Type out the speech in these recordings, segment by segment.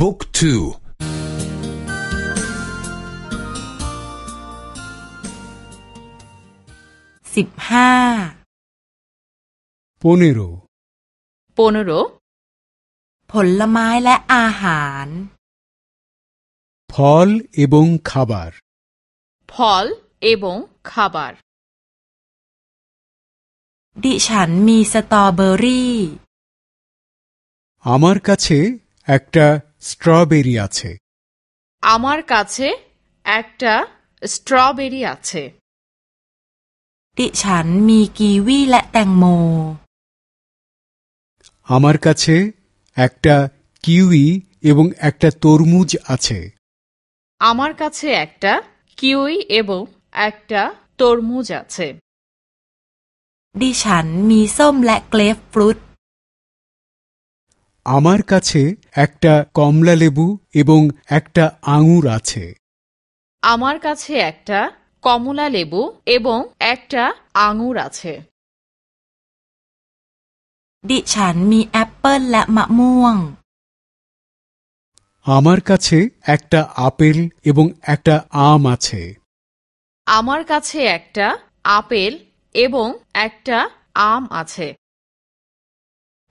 บุ๊กทูสิบห้าปนิโรปนิโรผลไม้และอาหาร ফল এবং খাবার ফল এবং খাবার ดิฉันมีสตรอเบอรี่ আমার কাছে একটা স্ট্রবেরি আছে আমার কাছে একটা স্ট্রবেরি আছে ดิฉันมีกีวีและแตงโม আমার কাছে একটা কিউই এবং একটা তরমুজ আছে আমার কাছে একটা কিউই এবং একটা তরমুজ আছে ดิฉันมีส้มและเกรฟฟรุต আমার কাছে একটা কমলা লেবু এবং একটা আঙুর আছে আমার কাছে একটা কমলা লেবু এবং একটা আঙুর আছে ดิฉันมีแอปเปิลและมะม่วง আমার কাছে একটা আপেল এবং একটা আম আছে আমার কাছে একটা আপেল এবং একটা আম আছে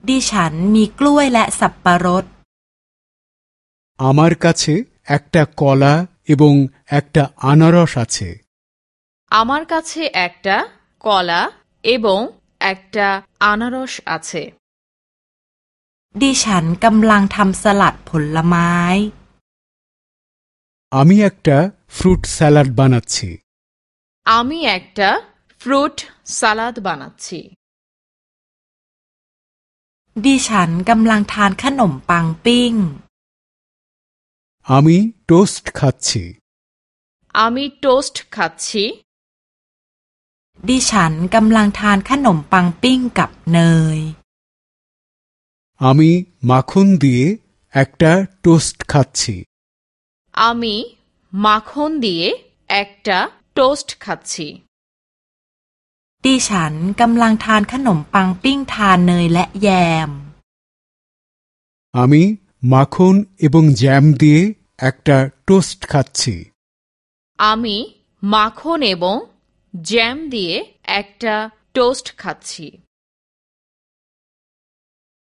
ดิฉันมีกล้วยและสับปะรด আমার কাছে একটা কলা এবং একটা আনারস আছে আমার কাছে একটা কলা এবং একটা আনারস আছে ดิฉันกำลังทำสลัดผลไม้ আমি একটা ফ্রুট স্যালাড বানাচ্ছি আমি একটা ফ্রুট সালাদ বানাচ্ছি ดิฉันกำลังทานขนมปังปิ้ง আমি টোস্ট খাচ্ছি আমি টোস্ট খাচ্ছি ดิฉันกำลังทานขนมปังปิ้งกับเนย আমি মাখন দিয়ে একটা টোস্ট খাচ্ছি আমি মাখন দিয়ে একটা টোস্ট খাচ্ছি ดิฉันกำลังทานขนมปังปิ้งทานเนยและแยม আমি মাখন এবং জ্যাম দিয়ে একটা টোস্ট খাচ্ছি আমি মাখন এবং জ্যাম দিয়ে একটা টোস্ট খাচ্ছি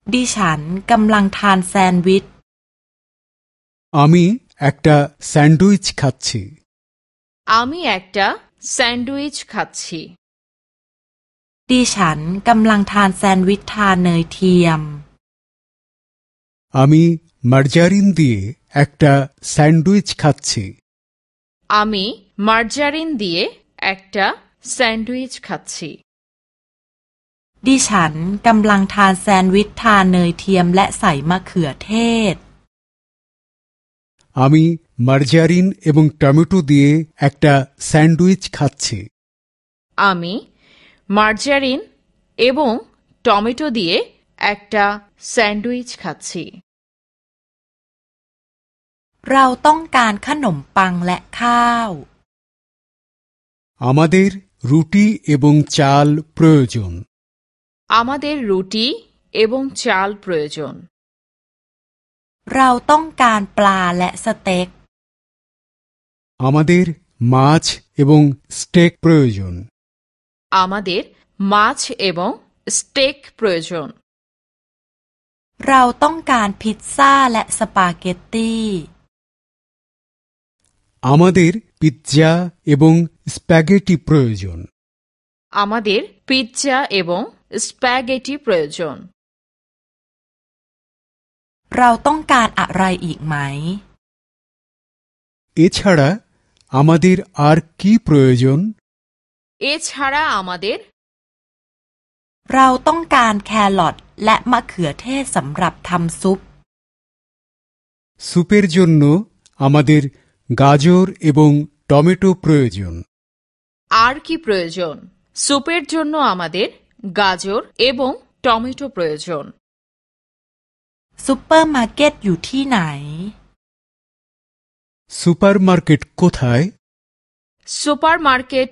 ดิฉันกำลังทานแซนด์วิช আমি একটা স্যান্ডউইচ খাচ্ছি আমি একটা স্যান্ডউইচ খাচ্ছি ดิฉันกำลังทานแซนด์วิชทานเนยเทียม আমি মার্জারিন দিয়ে একটা স্যান্ডউইচ খাচ্ছি আমি মার্জারিন দিয়ে একটা স্যান্ডউইচ খাচ্ছি ดิฉันกำลังทานแซนด์วิชทานเนยเทียมและใส่มะเขือเทศ আমি মার্জারিন এবং টমেটো দিয়ে একটা স্যান্ডউইচ খাচ্ছি আমি মার্জারিন এবং টমেটো দিয়ে একটা স্যান্ডউইচ খাচ্ছি เราต้องการขนมปังและข้าว আমাদের রুটি এবং চাল প্রয়োজন আমাদের রুটি এবং চাল প্রয়োজন เราต้องการปลาและสเต็ก আমাদের মাছ এবং স্টেক প্রয়োজন আমাদের মাছ এবং স্টেক প্রয়োজন เราต้องการพิซซ่าและสปาเกตตี আমাদের পিৎজা এবং স্প্যাগেটি প্রয়োজন আমাদের পিৎজা এবং স্প্যাগেটি প্রয়োজন เราต้องการอะไรอีกไหม এছাড়া আমাদের আর কি প্রয়োজন এছাড়া আমাদের เราต้องการแครอทและมะเขือเทศสำหรับทำซุป স্যুপের জন্য আমাদের গাজর এবং টমেটো প্রয়োজন আর কি প্রয়োজন স্যুপের জন্য আমাদের গাজর এবং টমেটো প্রয়োজন ซูเปอร์มาร์เก็ตอยู่ที่ไหน সুপারমার্কেট কোথায় সুপারমার্কেট